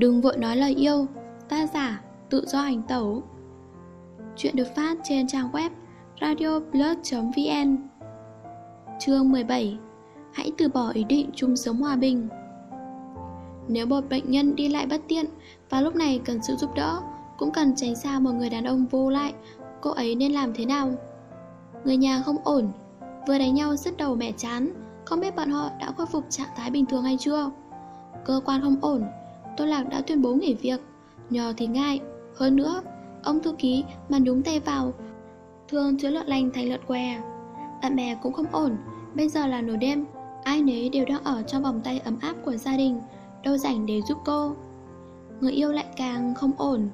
Đừng vội nói lời yêu, ta giả, tự do hành tẩu. Chuyện được phát trên trang web radioblog.vn Chương 17 Hãy từ bỏ ý định chung sống hòa bình Nếu một bệnh nhân đi lại bất tiện và lúc này cần sự giúp đỡ, cũng cần tránh xa một người đàn ông vô lại, cô ấy nên làm thế nào? Người nhà không ổn, vừa đánh nhau rất đầu mẹ chán, không biết bọn họ đã khôi phục trạng thái bình thường hay chưa? Cơ quan không ổn, Tô Lạc đã tuyên bố nghỉ việc, nhờ thì ngại. Hơn nữa, ông thư ký mà nhúng tay vào, thường chứa lợn lành thành lợn què. Bạn bè cũng không ổn, bây giờ là nửa đêm, ai nấy đều đang ở trong vòng tay ấm áp của gia đình, đâu rảnh để giúp cô. Người yêu lại càng không ổn.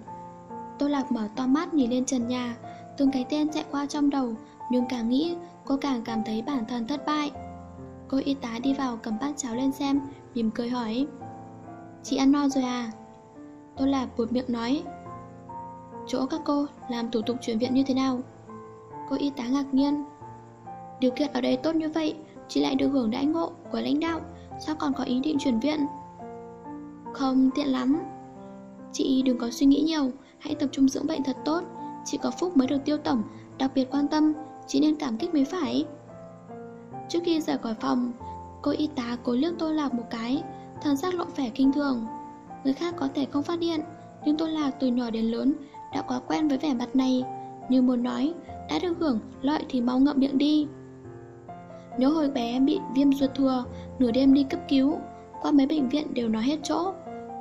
Tô Lạc mở to mắt nhìn lên trần nhà, từng cái tên chạy qua trong đầu, nhưng càng nghĩ, cô càng cảm thấy bản thân thất bại. Cô y tá đi vào cầm bát cháo lên xem, mỉm cười hỏi. Chị ăn no rồi à? Tô là buột miệng nói. Chỗ các cô làm thủ tục chuyển viện như thế nào? Cô y tá ngạc nhiên. Điều kiện ở đây tốt như vậy, chị lại được hưởng đãi ngộ của lãnh đạo, sao còn có ý định chuyển viện? Không tiện lắm. Chị đừng có suy nghĩ nhiều, hãy tập trung dưỡng bệnh thật tốt. Chị có phúc mới được tiêu tổng, đặc biệt quan tâm, chị nên cảm kích mới phải. Trước khi rời khỏi phòng, cô y tá cố liếc tôi lạc một cái, thần sắc lộ vẻ kinh thường. Người khác có thể không phát hiện, nhưng tôi lạc từ nhỏ đến lớn đã quá quen với vẻ mặt này, như muốn nói, đã được hưởng lợi thì mau ngậm miệng đi. Nhớ hồi bé bị viêm ruột thừa, nửa đêm đi cấp cứu, qua mấy bệnh viện đều nói hết chỗ.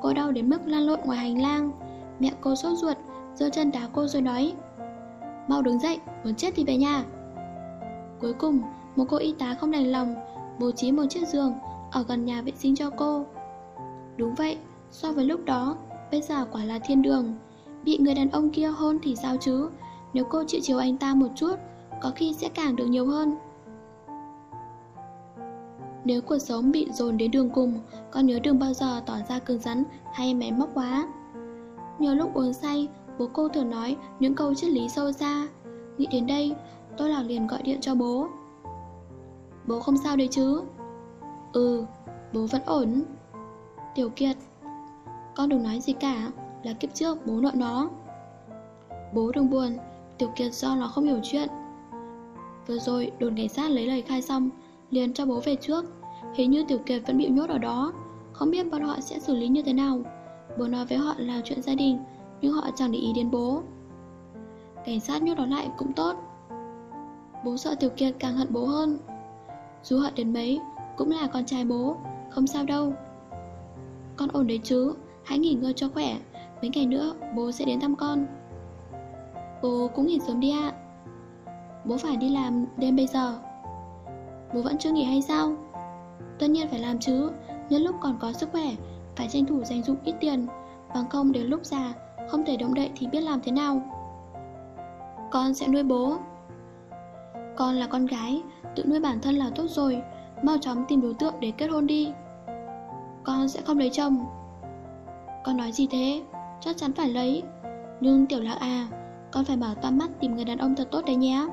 Cô đau đến mức lan lộn ngoài hành lang. Mẹ cô sốt ruột, giơ chân đá cô rồi nói Mau đứng dậy, muốn chết thì về nhà Cuối cùng, một cô y tá không đành lòng Bố trí một chiếc giường ở gần nhà vệ sinh cho cô. Đúng vậy, so với lúc đó Bây giờ quả là thiên đường. Bị người đàn ông kia hôn thì sao chứ? Nếu cô chịu chiều anh ta một chút Có khi sẽ càng được nhiều hơn. Nếu cuộc sống bị dồn đến đường cùng Con nhớ đừng bao giờ tỏ ra cứng rắn hay máy móc quá. Nhiều lúc uống say Bố cô thường nói những câu triết lý sâu xa. Nghĩ đến đây Tôi là liền gọi điện cho bố. Bố không sao đấy chứ? Ừ Bố vẫn ổn Tiểu Kiệt Con đừng nói gì cả Là kiếp trước bố nợ nó Bố đừng buồn Tiểu Kiệt do nó không hiểu chuyện Vừa rồi đồn cảnh sát lấy lời khai xong Liền cho bố về trước Hình như Tiểu Kiệt vẫn bị nhốt ở đó Không biết bọn họ sẽ xử lý như thế nào Bố nói với họ là chuyện gia đình nhưng họ chẳng để ý đến bố. Cảnh sát nhốt nó lại cũng tốt. Bố sợ Tiểu Kiệt càng hận bố hơn. Dù hận đến mấy, cũng là con trai bố, không sao đâu. Con ổn đấy chứ, hãy nghỉ ngơi cho khỏe, mấy ngày nữa bố sẽ đến thăm con. Bố cũng nghỉ sớm đi ạ. Bố phải đi làm đêm bây giờ. Bố vẫn chưa nghỉ hay sao? Tất nhiên phải làm chứ, nhân lúc còn có sức khỏe, phải tranh thủ dành dụng ít tiền, bằng không đến lúc già không thể động đậy thì biết làm thế nào Con sẽ nuôi bố Con là con gái Tự nuôi bản thân là tốt rồi Mau chóng tìm đối tượng để kết hôn đi con sẽ không lấy chồng. Con nói gì thế? Chắc chắn phải lấy. Nhưng tiểu lạc à Con phải mở to mắt tìm người đàn ông thật tốt đấy nhé.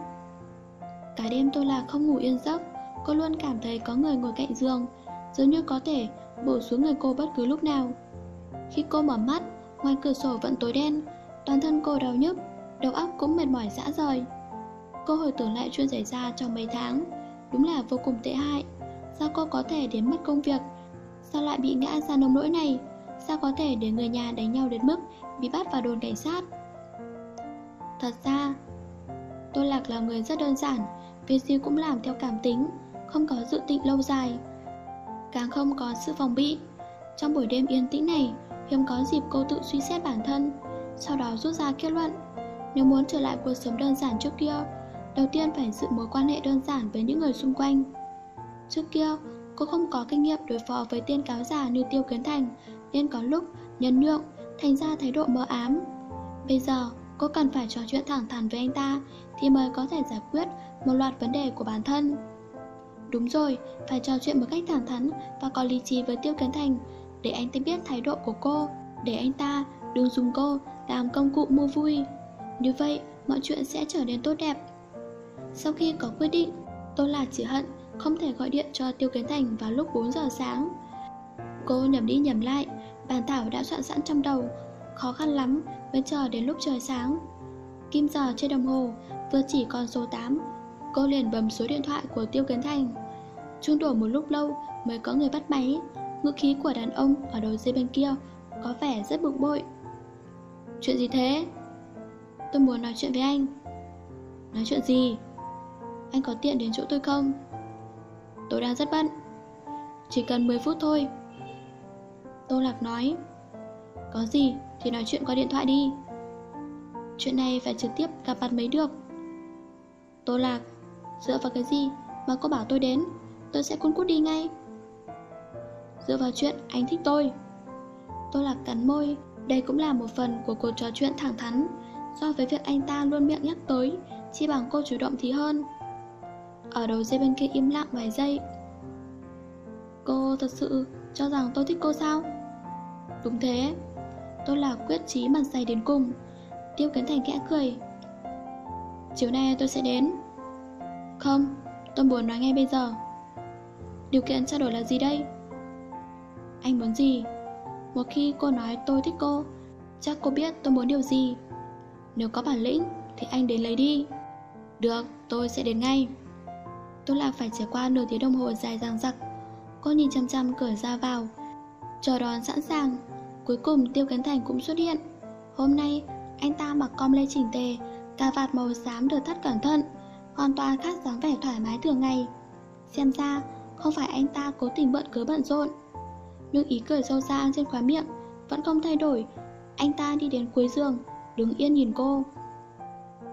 Cả đêm tôi là không ngủ yên giấc, Cô luôn cảm thấy có người ngồi cạnh giường Dường như có thể bổ xuống người cô bất cứ lúc nào. Khi cô mở mắt, Ngoài cửa sổ vẫn tối đen, Toàn thân cô đau nhức, Đầu óc cũng mệt mỏi dã rời. Cô hồi tưởng lại chuyện xảy ra trong mấy tháng, Đúng là vô cùng tệ hại. Sao cô có thể đến mất công việc? Sao lại bị ngã ra nông nỗi này? Sao có thể để người nhà đánh nhau đến mức Bị bắt vào đồn cảnh sát? Thật ra Tôi Lạc là người rất đơn giản Việc gì cũng làm theo cảm tính Không có dự định lâu dài Càng không có sự phòng bị. Trong buổi đêm yên tĩnh này Hiếm có dịp cô tự suy xét bản thân Sau đó rút ra kết luận Nếu muốn trở lại cuộc sống đơn giản trước kia Đầu tiên phải giữ mối quan hệ đơn giản với những người xung quanh. Trước kia, cô không có kinh nghiệm đối phó với tiên cáo già như Tiêu Kiến Thành Nên có lúc nhân nhượng, thành ra thái độ mờ ám Bây giờ, cô cần phải trò chuyện thẳng thắn với anh ta Thì mới có thể giải quyết một loạt vấn đề của bản thân Đúng rồi, phải trò chuyện một cách thẳng thắn và có lý trí với Tiêu Kiến Thành để anh ta biết thái độ của cô, để anh ta đừng dùng cô làm công cụ mua vui. Như vậy, mọi chuyện sẽ trở nên tốt đẹp. Sau khi có quyết định, tôi là chỉ hận không thể gọi điện cho Tiêu Kiến Thành vào lúc 4 giờ sáng. Cô nhầm đi nhầm lại, Bản thảo đã soạn sẵn trong đầu Khó khăn lắm mới chờ đến lúc trời sáng Kim giờ trên đồng hồ Vừa chỉ còn số 8 Cô liền bấm số điện thoại của Tiêu Kiến Thành Chuông đổ một lúc lâu mới có người bắt máy Ngữ khí của đàn ông ở đầu dây bên kia Có vẻ rất bực bội Chuyện gì thế? Tôi muốn nói chuyện với anh Nói chuyện gì? Anh có tiện đến chỗ tôi không? Tôi đang rất bận. Chỉ cần 10 phút thôi. Tô Lạc nói, Có gì thì nói chuyện qua điện thoại đi. Chuyện này phải trực tiếp gặp mặt mới được. Tô Lạc, Dựa vào cái gì mà cô bảo tôi đến? Tôi sẽ cuốn cút đi ngay. Dựa vào chuyện anh thích tôi. Tô Lạc cắn môi, Đây cũng là một phần của cuộc trò chuyện thẳng thắn. So với việc anh ta luôn miệng nhắc tới, Chi bằng cô chủ động thì hơn. Ở đầu dây bên kia im lặng vài giây. Cô thật sự cho rằng tôi thích cô sao? Đúng thế. Tôi là quyết chí mặt dày đến cùng. Tiêu Kiến Thành kẽ cười. Chiều nay tôi sẽ đến. Không, tôi muốn nói ngay bây giờ. Điều kiện trao đổi là gì đây? Anh muốn gì? Một khi cô nói tôi thích cô Chắc cô biết tôi muốn điều gì. Nếu có bản lĩnh Thì anh đến lấy đi. Được, tôi sẽ đến ngay. Tôi là phải trải qua nửa tiếng đồng hồ dài dằng dặc. Cô nhìn chăm chăm cửa ra vào. Chờ đón sẵn sàng. Cuối cùng Tiêu Kiến Thành cũng xuất hiện. Hôm nay, anh ta mặc com lê chỉnh tề, Cà vạt màu xám được thắt cẩn thận, Hoàn toàn khác dáng vẻ thoải mái thường ngày. Xem ra, không phải anh ta cố tình bận cớ bận rộn. Nhưng ý cười sâu xa trên khóa miệng Vẫn không thay đổi. Anh ta đi đến cuối giường, Đứng yên nhìn cô.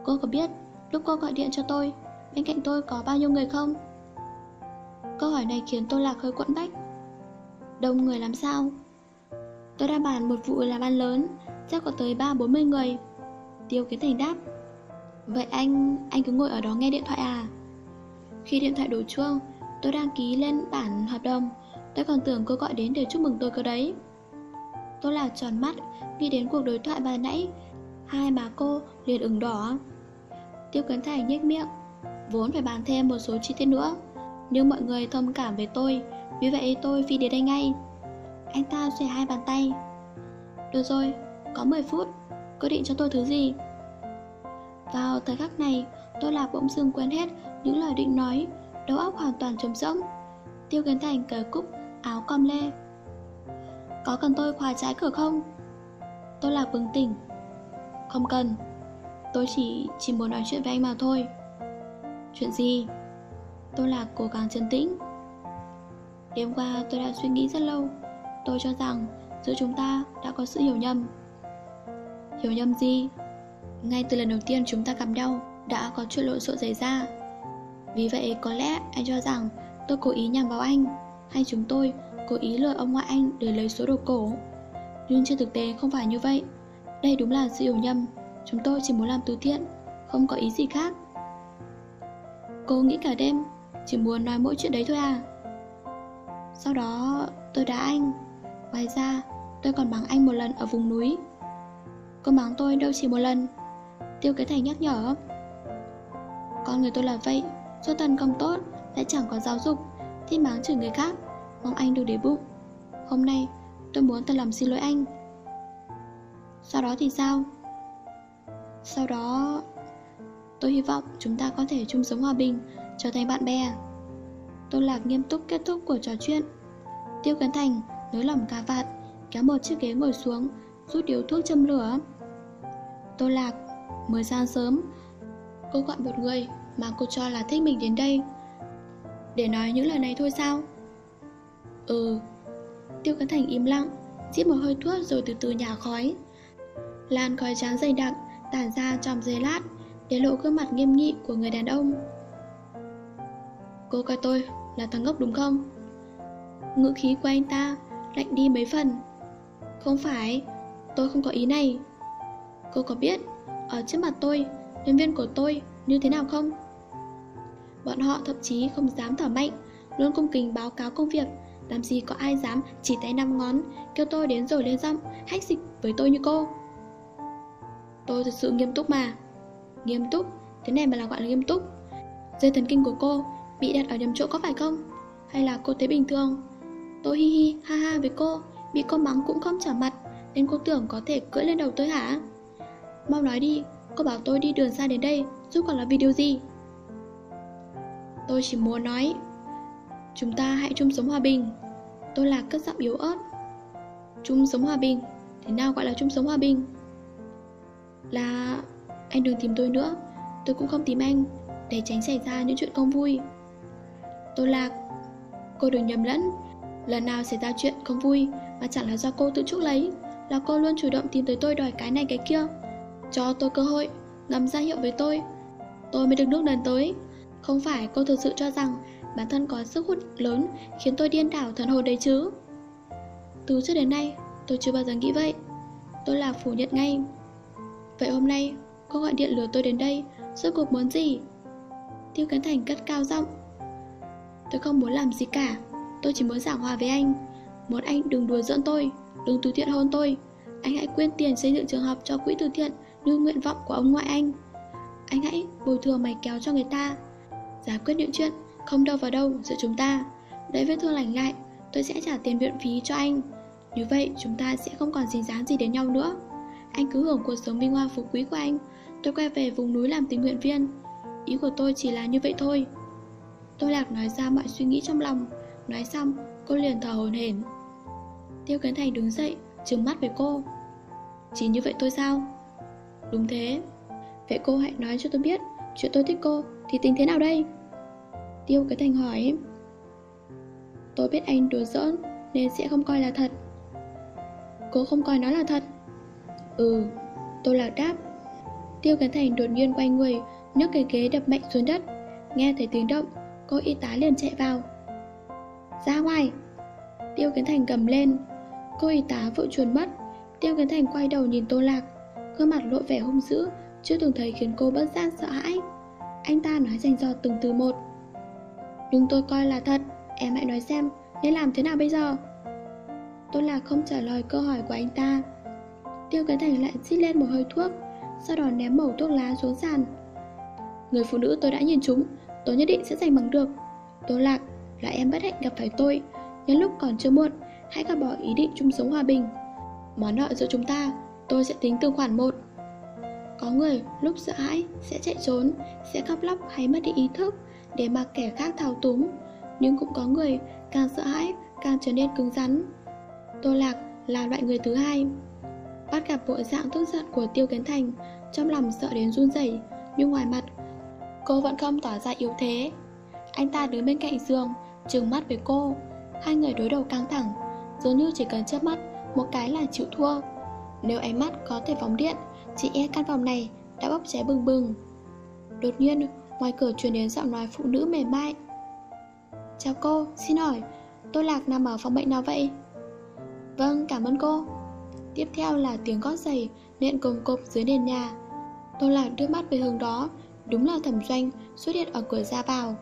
Cô có biết lúc cô gọi điện cho tôi Bên cạnh tôi có bao nhiêu người không? Câu hỏi này khiến tôi lạc hơi quẫn bách. Đông người làm sao? Tôi đã bàn một vụ làm ăn lớn Chắc có tới 3-40 người. Tiêu Kiến Thành đáp. Vậy anh, anh cứ ngồi ở đó nghe điện thoại à? Khi điện thoại đổ chuông Tôi đăng ký lên bản hợp đồng. Tôi còn tưởng cô gọi đến để chúc mừng tôi cơ đấy. Tôi là tròn mắt Nghĩ đến cuộc đối thoại bà nãy. Hai má cô liền ửng đỏ. Tiêu Kiến Thành nhếch miệng. Vốn phải bàn thêm một số chi tiết nữa. Nhưng mọi người thông cảm với tôi Vì vậy tôi phi đến đây ngay. Anh ta xòe hai bàn tay. Được rồi, có 10 phút Cô định cho tôi thứ gì? Vào thời khắc này Tôi là bỗng dưng quên hết những lời định nói Đầu óc hoàn toàn trống rỗng. Tiêu Kiến Thành cởi cúc áo com lê Có cần tôi khóa trái cửa không? Tôi là bừng tỉnh. Không cần. Tôi chỉ chỉ muốn nói chuyện với anh mà thôi. Chuyện gì? Tôi là cố gắng trấn tĩnh. Đêm qua tôi đã suy nghĩ rất lâu. Tôi cho rằng giữa chúng ta đã có sự hiểu nhầm. Hiểu nhầm gì? Ngay từ lần đầu tiên chúng ta gặp nhau, Đã có chuyện lộn xộn xảy ra. Vì vậy, có lẽ anh cho rằng Tôi cố ý nhằm vào anh, Hay chúng tôi cố ý lừa ông ngoại anh Để lấy số đồ cổ. Nhưng trên thực tế không phải như vậy. Đây đúng là sự hiểu nhầm. Chúng tôi chỉ muốn làm từ thiện, Không có ý gì khác. Cô nghĩ cả đêm, Chỉ muốn nói mỗi chuyện đấy thôi à? Sau đó, tôi đá anh. Ngoài ra, tôi còn mắng anh một lần ở vùng núi. Cô mắng tôi đâu chỉ một lần. Tiêu cái Thành nhắc nhở. Con người tôi là vậy Do tần công tốt, Lại chẳng có giáo dục, Thì mắng chửi người khác, Mong anh đừng để bụng. Hôm nay, tôi muốn thật lòng xin lỗi anh. Sau đó thì sao? Sau đó Tôi hy vọng chúng ta có thể chung sống hòa bình. Trở thành bạn bè. Tô Lạc nghiêm túc kết thúc cuộc trò chuyện. Tiêu Cấn Thành nới lỏng cà vạt, Kéo một chiếc ghế ngồi xuống, Rút điếu thuốc châm lửa. Tô Lạc, Mới sáng sớm. Cô gọi một người mà cô cho là thích mình đến đây. Để nói những lời này thôi sao? Ừ. Tiêu Cấn Thành im lặng Giết một hơi thuốc rồi từ từ nhả khói. Lan khói trắng dày đặc Tản ra trong giây lát. Để lộ gương mặt nghiêm nghị của người đàn ông. Cô coi tôi là thằng ngốc đúng không? Ngữ khí của anh ta lạnh đi mấy phần. Không phải, Tôi không có ý này. Cô có biết Ở trước mặt tôi, Nhân viên của tôi như thế nào không? Bọn họ thậm chí không dám thở mạnh, Luôn cung kính báo cáo công việc. Làm gì có ai dám chỉ tay năm ngón, Kêu tôi đến rồi lên giọng, Hách dịch với tôi như cô? Tôi thật sự nghiêm túc mà. Nghiêm túc. Thế này mà là gọi là nghiêm túc. Dây thần kinh của cô bị đặt ở nhầm chỗ có phải không? Hay là cô thấy bình thường? Tôi hi hi, ha ha với cô, Bị cô mắng cũng không trả mặt, Nên cô tưởng có thể cưỡi lên đầu tôi hả? Mau nói đi, Cô bảo tôi đi đường xa đến đây Giúp còn là vì điều gì? Tôi chỉ muốn nói, Chúng ta hãy chung sống hòa bình. Tôi là cất giọng yếu ớt. Chung sống hòa bình? Thế nào gọi là chung sống hòa bình? Là anh đừng tìm tôi nữa. Tôi cũng không tìm anh, Để tránh xảy ra những chuyện không vui. Tôi lạc. Cô đừng nhầm lẫn. Lần nào xảy ra chuyện không vui, Mà chẳng là do cô tự chuốc lấy, Là cô luôn chủ động tìm tới tôi đòi cái này cái kia. Cho tôi cơ hội Ngầm ra hiệu với tôi. Tôi mới được nước lần tới. Không phải cô thực sự cho rằng Bản thân có sức hút lớn Khiến tôi điên đảo thần hồn đấy chứ? Từ trước đến nay, tôi chưa bao giờ nghĩ vậy. Tôi là phủ nhận ngay. Vậy hôm nay cô gọi điện lừa tôi đến đây, Rốt cuộc muốn gì? Tiêu Cán Thành cất cao giọng. Tôi không muốn làm gì cả, Tôi chỉ muốn giảng hòa với anh. Muốn anh đừng đùa giỡn tôi, Đừng từ thiện hôn tôi. Anh hãy quyên tiền xây dựng trường học cho quỹ từ thiện Như nguyện vọng của ông ngoại anh. Anh hãy bồi thường mày kéo cho người ta. Giải quyết những chuyện Không đâu vào đâu giữa chúng ta. Đấy vết thương lành lại, Tôi sẽ trả tiền viện phí cho anh. Như vậy chúng ta sẽ không còn dính dáng gì đến nhau nữa. Anh cứ hưởng cuộc sống vinh hoa phú quý của anh. Tôi quay về vùng núi làm tình nguyện viên. Ý của tôi chỉ là như vậy thôi. Tôi lạc nói ra mọi suy nghĩ trong lòng. Nói xong, cô liền thở hồn hển. Tiêu Kiến Thành đứng dậy, Trừng mắt với cô. Chỉ như vậy thôi sao? Đúng thế. Vậy cô hãy nói cho tôi biết Chuyện tôi thích cô thì tính thế nào đây? Tiêu Kiến Thành hỏi. Tôi biết anh đùa giỡn Nên sẽ không coi là thật. Cô không coi nó là thật. Ừ Tôi lạc đáp. Tiêu Kiến Thành đột nhiên quay người, nhấc cái ghế đập mạnh xuống đất. Nghe thấy tiếng động, Cô y tá liền chạy vào. Ra ngoài. Tiêu Kiến Thành cầm lên. Cô y tá vội chuồn mất. Tiêu Kiến Thành quay đầu nhìn Tô Lạc. Gương mặt lộ vẻ hung dữ, Chưa từng thấy khiến cô bất giác sợ hãi. Anh ta nói dành dò từng từ một. Đừng tôi coi là thật, Em hãy nói xem, Nên làm thế nào bây giờ? Tô Lạc không trả lời câu hỏi của anh ta. Tiêu cái Thành lại xít lên một hơi thuốc, Sau đó ném mẩu thuốc lá xuống sàn. Người phụ nữ tôi đã nhìn chúng, Tôi nhất định sẽ giành bằng được. Tôi Lạc, là em bất hạnh gặp phải tôi, Nhân lúc còn chưa muộn, Hãy gạt bỏ ý định chung sống hòa bình. Món nợ giữa chúng ta, Tôi sẽ tính từ khoản một. Có người lúc sợ hãi sẽ chạy trốn, Sẽ khóc lóc hay mất đi ý thức Để mặc kẻ khác thao túng. Nhưng cũng có người càng sợ hãi, Càng trở nên cứng rắn. Tô Lạc là loại người thứ hai. Bắt gặp bộ dạng tức giận của Tiêu Kiến Thành Trong lòng sợ đến run rẩy Nhưng ngoài mặt Cô vẫn không tỏ ra yếu thế. Anh ta đứng bên cạnh giường Trừng mắt với cô. Hai người đối đầu căng thẳng Dường như chỉ cần chớp mắt Một cái là chịu thua. Nếu ánh mắt có thể phóng điện Chị e căn phòng này đã bốc cháy bừng bừng. Đột nhiên Ngoài cửa truyền đến giọng nói phụ nữ mềm mại. Chào cô, xin hỏi Tôi Lạc nằm ở phòng bệnh nào vậy? Vâng, cảm ơn cô. Tiếp theo là tiếng gót giày nện cùng cộp dưới nền nhà. Tôi Lạc đưa mắt về hướng đó. Đúng là thẩm doanh xuất hiện ở cửa ra vào.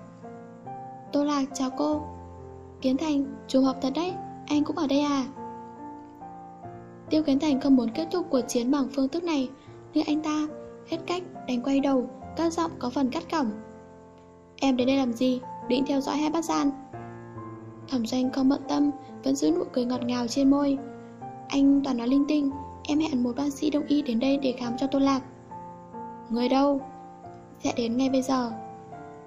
Tô Lạc chào cô. Kiến Thành, trùng hợp thật đấy Anh cũng ở đây à? Tiêu Kiến Thành không muốn kết thúc cuộc chiến bằng phương thức này Nhưng anh ta hết cách đánh quay đầu Các giọng có phần cắt cổng. Em đến đây làm gì? Định theo dõi hay bắt gian? Thẩm doanh không bận tâm Vẫn giữ nụ cười ngọt ngào trên môi. Anh toàn nói linh tinh, Em hẹn một bác sĩ đông y đến đây để khám cho Tô Lạc. Người đâu? Sẽ đến ngay bây giờ.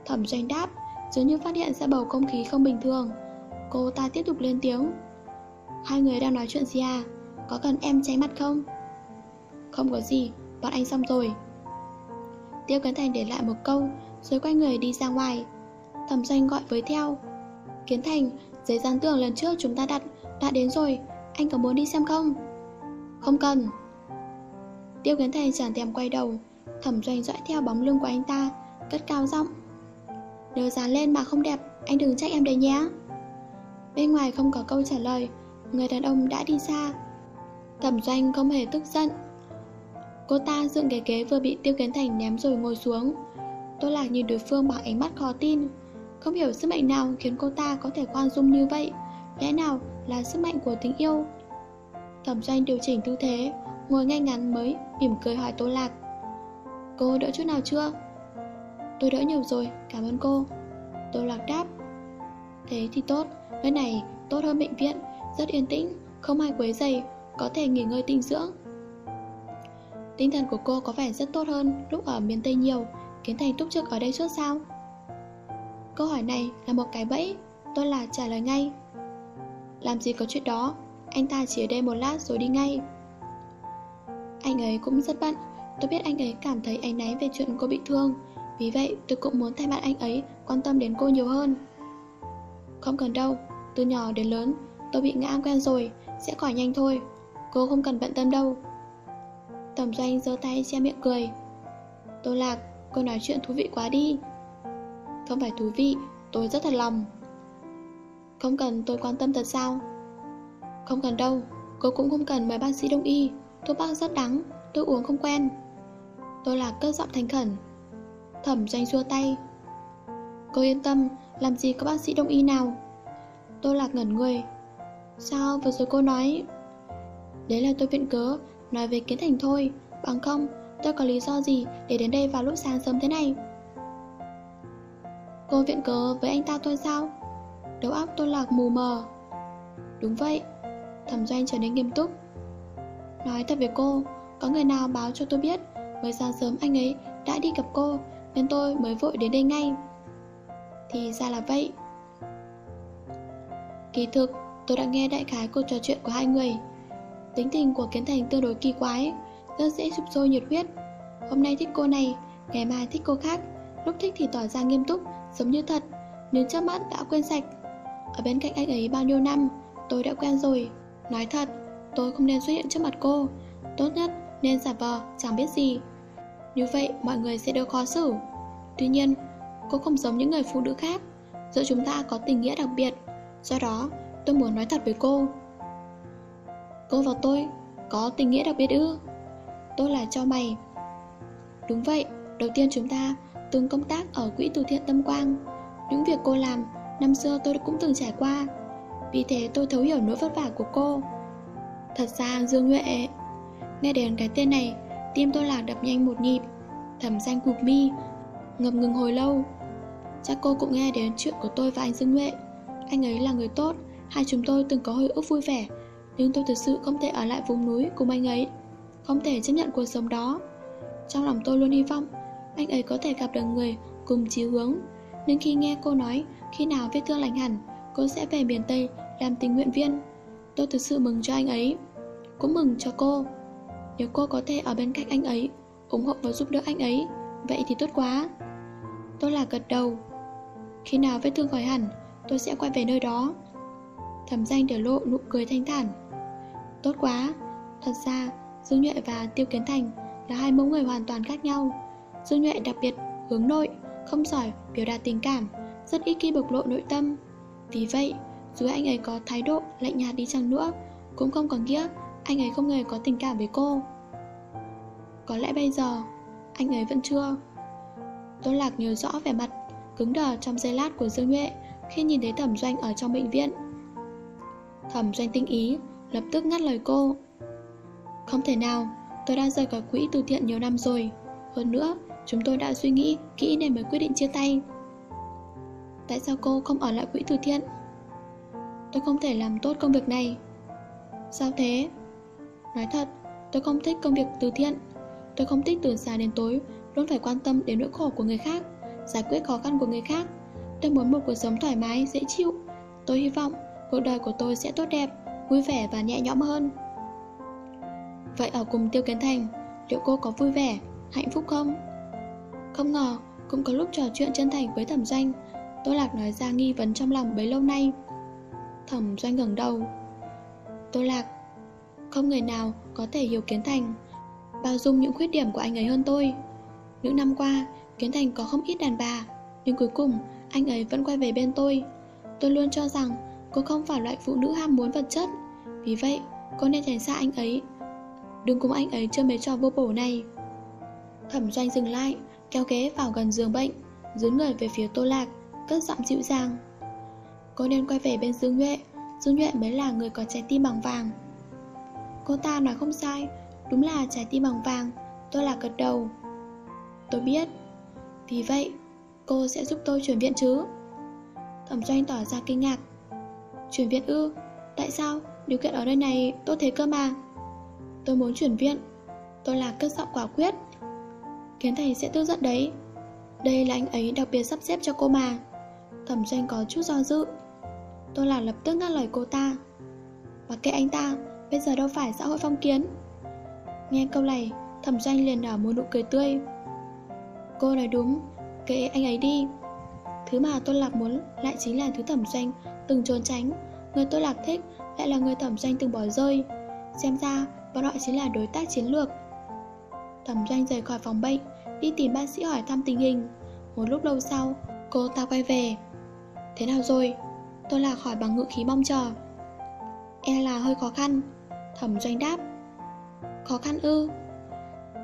Thẩm doanh đáp, Dường như phát hiện ra bầu không khí không bình thường. Cô ta tiếp tục lên tiếng. Hai người đang nói chuyện gì à? Có cần em tránh mặt không? Không có gì, Bọn anh xong rồi. Tiêu Kiến Thành để lại một câu, Rồi quay người đi ra ngoài. Thẩm doanh gọi với theo. Kiến Thành Giấy dán tường lần trước chúng ta đặt, Đã đến rồi anh có muốn đi xem không? Không cần. Tiêu Kiến Thành chẳng thèm quay đầu, Thẩm doanh dõi theo bóng lưng của anh ta, Cất cao giọng. Nếu dán lên mà không đẹp, Anh đừng trách em đấy nhé. Bên ngoài không có câu trả lời, Người đàn ông đã đi xa. Thẩm doanh không hề tức giận. Cô ta dựng cái ghế vừa bị Tiêu Kiến Thành ném rồi ngồi xuống. Tôi lạc nhìn đối phương bằng ánh mắt khó tin. Không hiểu sức mạnh nào khiến cô ta có thể khoan dung như vậy. Lẽ nào là sức mạnh của tình yêu Thẩm doanh điều chỉnh tư thế Ngồi ngay ngắn mới mỉm cười hỏi Tô Lạc Cô đỡ chút nào chưa? Tôi đỡ nhiều rồi, cảm ơn cô Tô Lạc đáp Thế thì tốt, nơi này tốt hơn bệnh viện Rất yên tĩnh, không ai quấy dày, có thể nghỉ ngơi tinh dưỡng. Tinh thần của cô có vẻ rất tốt hơn lúc ở miền Tây nhiều, Kiến Thành túc trực ở đây suốt sao? Câu hỏi này là một cái bẫy, tôi là trả lời ngay. Làm gì có chuyện đó, anh ta chỉ ở đây một lát rồi đi ngay. Anh ấy cũng rất bận, tôi biết anh ấy cảm thấy áy náy về chuyện cô bị thương, vì vậy tôi cũng muốn thay mặt anh ấy quan tâm đến cô nhiều hơn. Không cần đâu, từ nhỏ đến lớn, tôi bị ngã quen rồi, sẽ khỏi nhanh thôi. Cô không cần bận tâm đâu. Tổng doanh giơ tay che miệng cười. Tô Lạc, cô nói chuyện thú vị quá đi. Không phải thú vị, tôi rất thật lòng. Không cần tôi quan tâm thật sao? Không cần đâu, cô cũng không cần mời bác sĩ đông y. Thuốc bác rất đắng, tôi uống không quen. Tôi là cất giọng thành khẩn. Thẩm doanh xua tay. Cô yên tâm, làm gì có bác sĩ đông y nào? Tôi lạc ngẩn người. Sao vừa rồi cô nói Đấy là tôi viện cớ Nói về kiến thành thôi Bằng không tôi có lý do gì để đến đây vào lúc sáng sớm thế này Cô viện cớ với anh ta thôi sao Đầu óc tôi lạc mù mờ. Đúng vậy Thẩm doanh trở nên nghiêm túc. Nói thật với cô Có người nào báo cho tôi biết Mới sáng sớm anh ấy đã đi gặp cô Nên tôi mới vội đến đây ngay? Thì ra là vậy. Kỳ thực tôi đã nghe đại khái cuộc trò chuyện của hai người. Tính tình của Kiến Thành tương đối kỳ quái Rất dễ sụp sôi nhiệt huyết. Hôm nay thích cô này, ngày mai thích cô khác. Lúc thích thì tỏ ra nghiêm túc, giống như thật Nhưng trước mắt đã quên sạch. Ở bên cạnh anh ấy bao nhiêu năm Tôi đã quen rồi. Nói thật, tôi không nên xuất hiện trước mặt cô. Tốt nhất nên giả vờ chẳng biết gì. Như vậy mọi người sẽ đều khó xử. Tuy nhiên, cô không giống những người phụ nữ khác. Giữa chúng ta có tình nghĩa đặc biệt. Do đó, tôi muốn nói thật với cô. Cô và tôi có tình nghĩa đặc biệt ư? Tôi là cho mày. Đúng vậy, đầu tiên chúng ta từng công tác ở quỹ từ thiện tâm quang. Những việc cô làm, năm xưa tôi cũng từng trải qua. Vì thế tôi thấu hiểu nỗi vất vả của cô. Thật ra Dương huệ Nghe đến cái tên này, tim tôi lạc đập nhanh một nhịp Thẩm danh cụp mi Ngập ngừng hồi lâu. Chắc cô cũng nghe đến chuyện của tôi và anh Dương huệ Anh ấy là người tốt Hai chúng tôi từng có hồi ức vui vẻ Nhưng tôi thực sự không thể ở lại vùng núi cùng anh ấy Không thể chấp nhận cuộc sống đó. Trong lòng tôi luôn hy vọng Anh ấy có thể gặp được người cùng chí hướng Nên khi nghe cô nói khi nào vết thương lành hẳn, Cô sẽ về miền Tây làm tình nguyện viên. Tôi thực sự mừng cho anh ấy. Cũng mừng cho cô. Nếu cô có thể ở bên cạnh anh ấy, ủng hộ và giúp đỡ anh ấy, Vậy thì tốt quá. Tôi là gật đầu. Khi nào vết thương khỏi hẳn, Tôi sẽ quay về nơi đó. Thẩm danh để lộ nụ cười thanh thản. Tốt quá. Thật ra, Dương Nhuệ và Tiêu Kiến Thành Là hai mẫu người hoàn toàn khác nhau. Dương Nhuệ đặc biệt hướng nội, Không giỏi biểu đạt tình cảm. Rất ít khi bộc lộ nội tâm. Vì vậy, dù anh ấy có thái độ lạnh nhạt đi chăng nữa, Cũng không có nghĩa Anh ấy không hề có tình cảm với cô. Có lẽ bây giờ, Anh ấy vẫn chưa. Tôi lạc nhớ rõ vẻ mặt Cứng đờ trong giây lát của Dương Nhuệ Khi nhìn thấy thẩm doanh ở trong bệnh viện. Thẩm doanh tinh ý, Lập tức ngắt lời cô. Không thể nào, Tôi đã rời khỏi quỹ từ thiện nhiều năm rồi. Hơn nữa, Chúng tôi đã suy nghĩ kỹ nên mới quyết định chia tay. Tại sao cô không ở lại quỹ từ thiện? Tôi không thể làm tốt công việc này. Sao thế? Nói thật Tôi không thích công việc từ thiện. Tôi không thích từ sáng đến tối Luôn phải quan tâm đến nỗi khổ của người khác Giải quyết khó khăn của người khác. Tôi muốn một cuộc sống thoải mái, dễ chịu. Tôi hy vọng cuộc đời của tôi sẽ tốt đẹp Vui vẻ và nhẹ nhõm hơn. Vậy ở cùng Tiêu Kiến Thành Liệu cô có vui vẻ, hạnh phúc không? Không ngờ Cũng có lúc trò chuyện chân thành với thẩm doanh Tô Lạc nói ra nghi vấn trong lòng bấy lâu nay. Thẩm doanh ngẩng đầu. Tô Lạc, Không người nào có thể hiểu Kiến Thành, Bao dung những khuyết điểm của anh ấy hơn tôi. Những năm qua, Kiến Thành có không ít đàn bà, Nhưng cuối cùng, anh ấy vẫn quay về bên tôi. Tôi luôn cho rằng Cô không phải loại phụ nữ ham muốn vật chất. Vì vậy, cô nên tránh xa anh ấy. Đừng cùng anh ấy chơi mấy trò vô bổ này. Thẩm doanh dừng lại, Kéo ghế vào gần giường bệnh, Dướn người về phía tô lạc. Cất giọng dịu dàng. Cô nên quay về bên Dương Nhuệ. Dương Nhuệ mới là người có trái tim bằng vàng. Cô ta nói không sai. Đúng là trái tim bằng vàng. Tôi là gật đầu. Tôi biết. Vì vậy, cô sẽ giúp tôi chuyển viện chứ? Thẩm doanh tỏ ra kinh ngạc. Chuyển viện ư? Tại sao? Điều kiện ở nơi này tốt thế cơ mà. Tôi muốn chuyển viện. Tôi là cất giọng quả quyết. Kiến thầy sẽ tức giận đấy. Đây là anh ấy đặc biệt sắp xếp cho cô mà. Thẩm doanh có chút do dự. Tôi là lập tức ngắt lời cô ta. Và kệ anh ta, Bây giờ đâu phải xã hội phong kiến. Nghe câu này Thẩm doanh liền nở một nụ cười tươi. Cô nói đúng, Kệ anh ấy đi. Thứ mà tôi lạc muốn lại chính là thứ thẩm doanh Từng trốn tránh. Người tôi lạc thích lại là người thẩm doanh từng bỏ rơi. Xem ra, bọn họ chính là đối tác chiến lược. Thẩm doanh rời khỏi phòng bệnh, Đi tìm bác sĩ hỏi thăm tình hình. Một lúc lâu sau, Cô ta quay về. Thế nào rồi? Tôi lạc hỏi bằng ngữ khí mong chờ. E là hơi khó khăn. Thẩm doanh đáp. Khó khăn ư?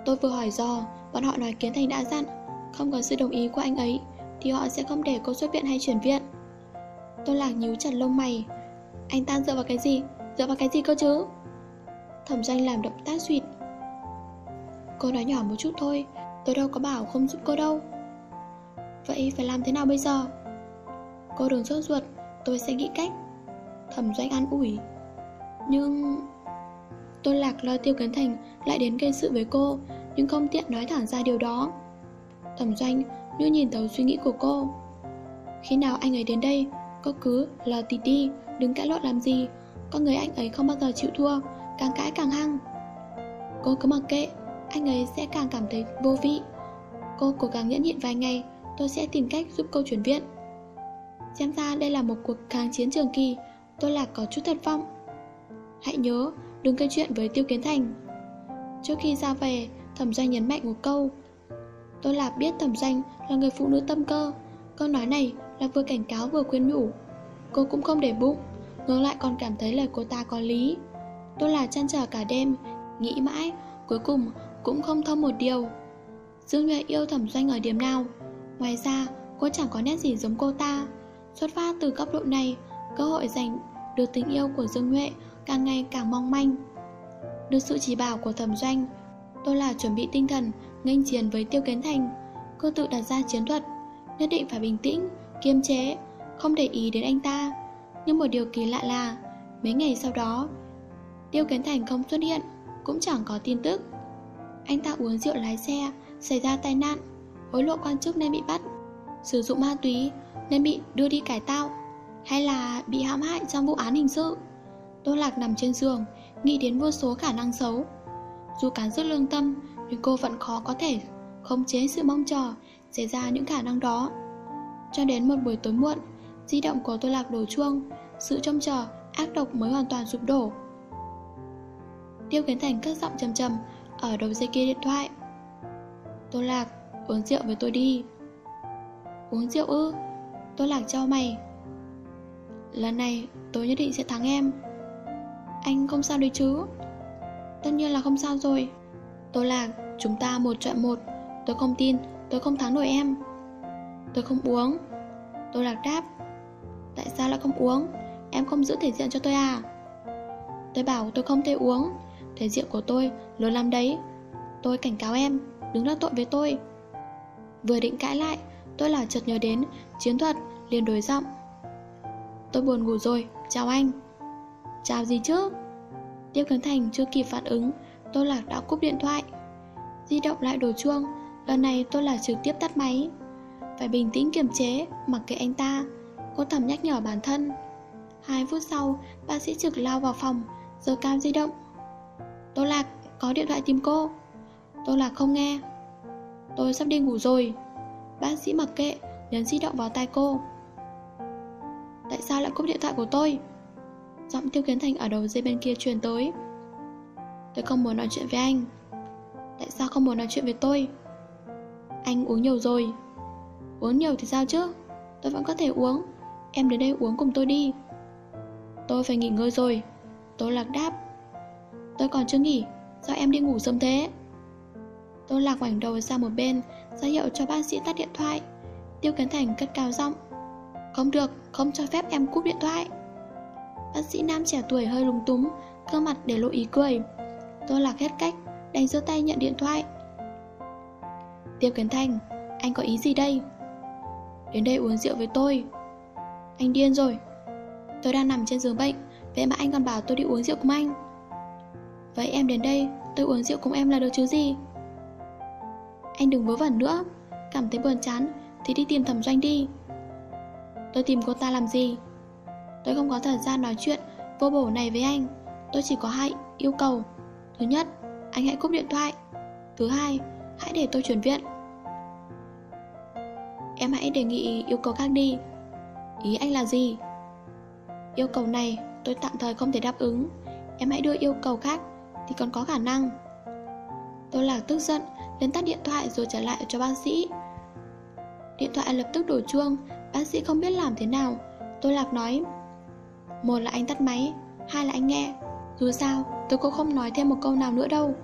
Tôi vừa hỏi dò, Bọn họ nói Kiến Thành đã dặn, Không có sự đồng ý của anh ấy, Thì họ sẽ không để cô xuất viện hay chuyển viện. Tôi lạc nhíu chặt lông mày. Anh ta dựa vào cái gì? Dựa vào cái gì cơ chứ? Thẩm doanh làm động tác suỵt Cô nói nhỏ một chút thôi, Tôi đâu có bảo không giúp cô đâu. Vậy phải làm thế nào bây giờ? Cô đừng sốt ruột Tôi sẽ nghĩ cách. Thẩm doanh an ủi. Nhưng Tôi lạc lo tiêu kiến thành Lại đến gây sự với cô Nhưng không tiện nói thẳng ra điều đó. Thẩm doanh như nhìn thấu suy nghĩ của cô. Khi nào anh ấy đến đây Cô cứ lờ tì đi, Đừng cãi lộn làm gì? Con người anh ấy không bao giờ chịu thua Càng cãi càng hăng. Cô cứ mặc kệ Anh ấy sẽ càng cảm thấy vô vị. Cô cố gắng nhẫn nhịn vài ngày Tôi sẽ tìm cách giúp cô chuyển viện. Xem ra đây là một cuộc kháng chiến trường kỳ. Tôi là có chút thất vọng. Hãy nhớ, đừng gây chuyện với Tiêu Kiến Thành. Trước khi ra về, Thẩm doanh nhấn mạnh một câu. Tôi là biết thẩm doanh là người phụ nữ tâm cơ. Câu nói này là vừa cảnh cáo vừa khuyên nhủ. Cô cũng không để bụng, Ngược lại còn cảm thấy lời cô ta có lý. Tôi là chăn trở cả đêm, Nghĩ mãi, Cuối cùng cũng không thông một điều. Dương Nhuệ yêu thẩm doanh ở điểm nào? Ngoài ra, cô chẳng có nét gì giống cô ta. Xuất phát từ góc độ này Cơ hội giành được tình yêu của Dương Huệ Càng ngày càng mong manh. Được sự chỉ bảo của thẩm doanh Tôi là chuẩn bị tinh thần nghênh chiến với Tiêu Kiến Thành Cô tự đặt ra chiến thuật Nhất định phải bình tĩnh, kiềm chế Không để ý đến anh ta. Nhưng một điều kỳ lạ là Mấy ngày sau đó Tiêu Kiến Thành không xuất hiện Cũng chẳng có tin tức. Anh ta uống rượu lái xe Xảy ra tai nạn Hối lộ quan chức nên bị bắt. Sử dụng ma túy nên bị đưa đi cải tạo Hay là bị hãm hại trong vụ án hình sự. Tô Lạc nằm trên giường, Nghĩ đến vô số khả năng xấu. Dù cán rất lương tâm, Nhưng cô vẫn khó có thể Khống chế sự mong chờ Xảy ra những khả năng đó. Cho đến một buổi tối muộn, Di động của Tô Lạc đổ chuông, Sự trông chờ, ác độc mới hoàn toàn sụp đổ. Tiêu Kiến Thành cất giọng trầm trầm Ở đầu dây kia điện thoại. Tô Lạc, uống rượu với tôi đi. Uống rượu ư? Tôi Lạc cho mày. Lần này tôi nhất định sẽ thắng em. Anh không sao đấy chứ? Tất nhiên là không sao rồi. Tôi Lạc chúng ta một trận một. Tôi không tin, tôi không thắng nổi em. Tôi không uống. Tôi Lạc đáp. Tại sao lại không uống? Em không giữ thể diện cho tôi à? Tôi bảo tôi không thể uống. Thể diện của tôi lớn lắm đấy. Tôi cảnh cáo em Đừng đắc tội với tôi. Vừa định cãi lại Tôi là chợt nhớ đến Chiến thuật liền đổi giọng. Tôi buồn ngủ rồi. Chào anh. Chào gì chứ? Tiêu Cấn Thành chưa kịp phản ứng. Tôi Lạc đã cúp điện thoại. Di động lại đổ chuông. Lần này tôi là trực tiếp tắt máy. Phải bình tĩnh kiềm chế, Mặc kệ anh ta. Cô thầm nhắc nhở bản thân. Hai phút sau, Bác sĩ trực lao vào phòng Giờ cam di động. Tô Lạc, có điện thoại tìm cô. Tô Lạc không nghe. Tôi sắp đi ngủ rồi. Bác sĩ mặc kệ Nhấn di động vào tai cô. Tại sao lại cúp điện thoại của tôi? Giọng tiêu kiến thành ở đầu dây bên kia truyền tới. Tôi không muốn nói chuyện với anh. Tại sao không muốn nói chuyện với tôi? Anh uống nhiều rồi. Uống nhiều thì sao chứ? Tôi vẫn có thể uống. Em đến đây uống cùng tôi đi. Tôi phải nghỉ ngơi rồi. Tôi lạc đáp. Tôi còn chưa nghỉ. Sao em đi ngủ sớm thế? Tôi lạc ngoảnh đầu ra một bên ra hiệu cho bác sĩ tắt điện thoại. Tiêu Kiến Thành cất cao giọng Không được, không cho phép em cúp điện thoại. Bác sĩ nam trẻ tuổi hơi lúng túng Cơ mặt để lộ ý cười. Tôi lạc hết cách Đành giơ tay nhận điện thoại. Tiêu Kiến Thành Anh có ý gì đây? Đến đây uống rượu với tôi. Anh điên rồi. Tôi đang nằm trên giường bệnh Vậy mà anh còn bảo tôi đi uống rượu cùng anh. Vậy em đến đây Tôi uống rượu cùng em là được chứ gì? Anh đừng vớ vẩn nữa. Cảm thấy buồn chán, Thì đi tìm thẩm doanh đi. Tôi tìm cô ta làm gì? Tôi không có thời gian nói chuyện Vô bổ này với anh. Tôi chỉ có hai yêu cầu. Thứ nhất, Anh hãy cúp điện thoại. Thứ hai, Hãy để tôi chuyển viện. Em hãy đề nghị yêu cầu khác đi. Ý anh là gì? Yêu cầu này tôi tạm thời không thể đáp ứng. Em hãy đưa yêu cầu khác Thì còn có khả năng. Tôi là tức giận lên tắt điện thoại rồi trả lại cho bác sĩ. Điện thoại lập tức đổ chuông. Bác sĩ không biết làm thế nào. Tôi lạc nói, Một là anh tắt máy, Hai là anh nghe. Dù sao, tôi cũng không nói thêm một câu nào nữa đâu.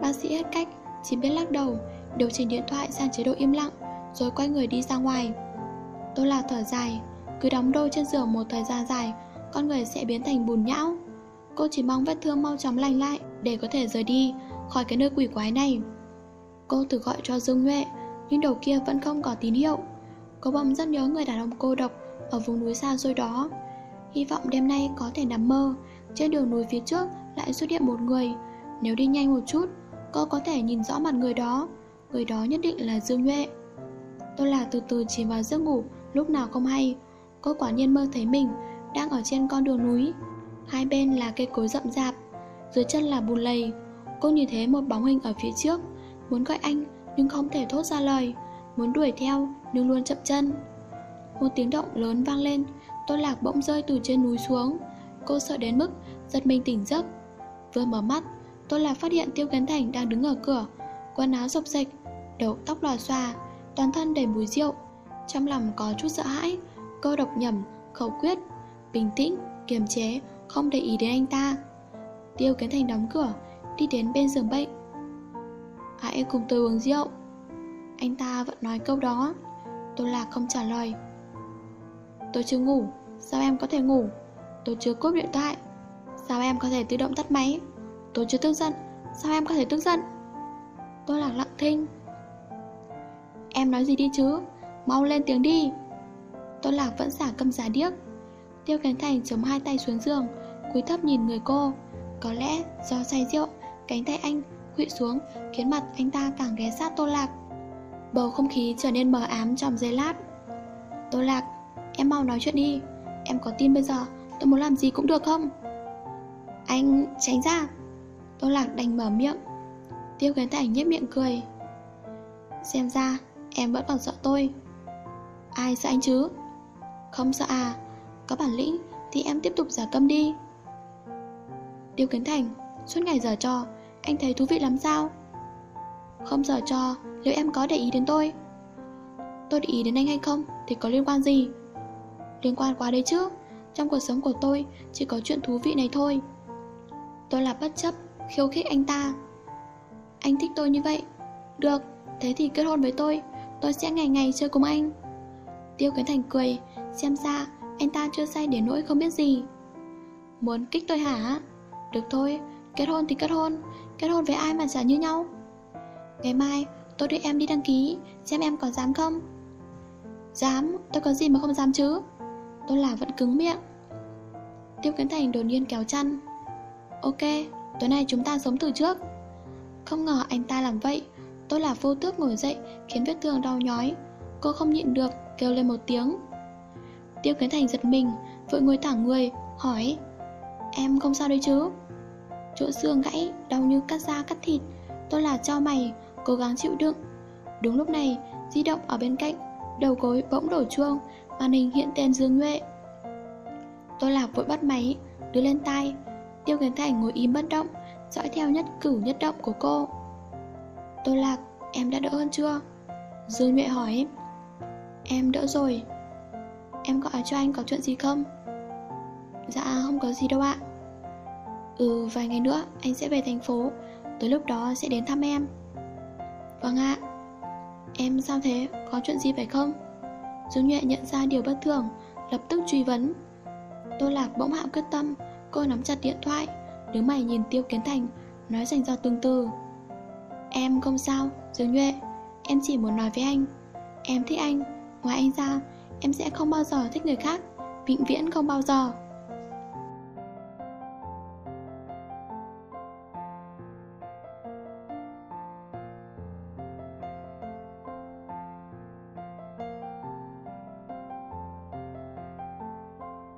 Bác sĩ hết cách, Chỉ biết lắc đầu, Điều chỉnh điện thoại sang chế độ im lặng, Rồi quay người đi ra ngoài. Tôi lạc thở dài, cứ đóng đôi trên giường một thời gian dài, Con người sẽ biến thành bùn nhão. Cô chỉ mong vết thương mau chóng lành lại Để có thể rời đi Khỏi cái nơi quỷ quái này. Cô thử gọi cho Dương Nhuệ, Nhưng đầu kia vẫn không có tín hiệu. Cô bỗng rất nhớ người đàn ông cô độc Ở vùng núi xa xôi đó. Hy vọng đêm nay có thể nằm mơ, Trên đường núi phía trước lại xuất hiện một người. Nếu đi nhanh một chút, Cô có thể nhìn rõ mặt người đó. Người đó nhất định là Dương Nhuệ. Tôi là từ từ chìm vào giấc ngủ, Lúc nào không hay. Cô quả nhiên mơ thấy mình Đang ở trên con đường núi. Hai bên là cây cối rậm rạp, Dưới chân là bùn lầy. Cô nhìn thấy một bóng hình ở phía trước Muốn gọi anh nhưng không thể thốt ra lời Muốn đuổi theo nhưng luôn chậm chân. Một tiếng động lớn vang lên Tôi lạc bỗng rơi từ trên núi xuống. Cô sợ đến mức giật mình tỉnh giấc. Vừa mở mắt Tôi lạc phát hiện Tiêu Kiến Thành đang đứng ở cửa Quần áo rộng rịch Đầu tóc lòa xòa Toàn thân đầy mùi rượu. Trong lòng có chút sợ hãi cô độc nhầm, khẩu quyết Bình tĩnh, kiềm chế, không để ý đến anh ta. Tiêu Kiến Thành đóng cửa, đi đến bên giường bệnh. Hãy cùng tôi uống rượu. Anh ta vẫn nói câu đó. Tôi Lạc không trả lời. Tôi chưa ngủ, sao em có thể ngủ? Tôi chưa cúp điện thoại. Sao em có thể tự động tắt máy? Tôi chưa tức giận, sao em có thể tức giận? Tôi Lạc lặng thinh. Em nói gì đi chứ? Mau lên tiếng đi. Tôn Lạc vẫn giả câm giả điếc. Tiêu Cánh Thành chống hai tay xuống giường cúi thấp nhìn người cô. Có lẽ do say rượu Cánh tay anh khuỵu xuống, Khiến mặt anh ta càng ghé sát Tô Lạc. Bầu không khí trở nên mờ ám trong giây lát. Tô Lạc, Em mau nói chuyện đi. Em có tin bây giờ, tôi muốn làm gì cũng được không? Anh tránh ra. Tô Lạc đành mở miệng. Tiêu kiến Thành nhếch miệng cười. Xem ra em vẫn còn sợ tôi. Ai sợ anh chứ? Không sợ à. Có bản lĩnh thì em tiếp tục giả câm đi. Tiêu Kiến Thành Suốt ngày giờ trò anh thấy thú vị lắm sao? Không giờ cho Liệu em có để ý đến tôi? Tôi để ý đến anh hay không Thì có liên quan gì? Liên quan quá đấy chứ. Trong cuộc sống của tôi Chỉ có chuyện thú vị này thôi. Tôi là bất chấp Khiêu khích anh ta. Anh thích tôi như vậy. Được Thế thì kết hôn với tôi. Tôi sẽ ngày ngày chơi cùng anh. Tiêu Kiến Thành cười. Xem ra anh ta chưa say đến nỗi không biết gì. Muốn kích tôi hả? Được thôi, kết hôn thì kết hôn. Kết hôn với ai mà chả như nhau? Ngày mai tôi đưa em đi đăng ký Xem em có dám không? Dám, tôi có gì mà không dám chứ? Tôi là vẫn cứng miệng. Tiêu Kiến Thành đột nhiên kéo chăn. Ok, tối nay chúng ta sống từ trước. Không ngờ anh ta làm vậy. Tôi là vô tước ngồi dậy Khiến vết thương đau nhói. Cô không nhịn được, kêu lên một tiếng. Tiêu Kiến Thành giật mình Vội ngồi thẳng người Hỏi Em không sao đấy chứ? Chỗ xương gãy, Đau như cắt da, cắt thịt. Tôi là cho mày, Cố gắng chịu đựng. Đúng lúc này, Di động ở bên cạnh, Đầu gối bỗng đổ chuông, Màn hình hiện tên Dương Nhuệ. Tôi lạc vội bắt máy, Đưa lên tai. Tiêu Kiến Thành ngồi im bất động, Dõi theo nhất cử nhất động của cô. Tôi lạc Em đã đỡ hơn chưa? Dương Nhuệ hỏi. Em đỡ rồi. Em gọi cho anh có chuyện gì không? Dạ không có gì đâu ạ. Ừ vài ngày nữa anh sẽ về thành phố. Tới lúc đó sẽ đến thăm em. Vâng ạ. Em sao thế? Có chuyện gì phải không? Dương Nhuệ nhận ra điều bất thường Lập tức truy vấn. Tô Lạc bỗng hạo quyết tâm Cô nắm chặt điện thoại Đứng mày nhìn Tiêu Kiến Thành Nói dành do từng từ Em không sao, Dương Nhuệ Em chỉ muốn nói với anh. Em thích anh, ngoài anh ra Em sẽ không bao giờ thích người khác Vĩnh viễn không bao giờ.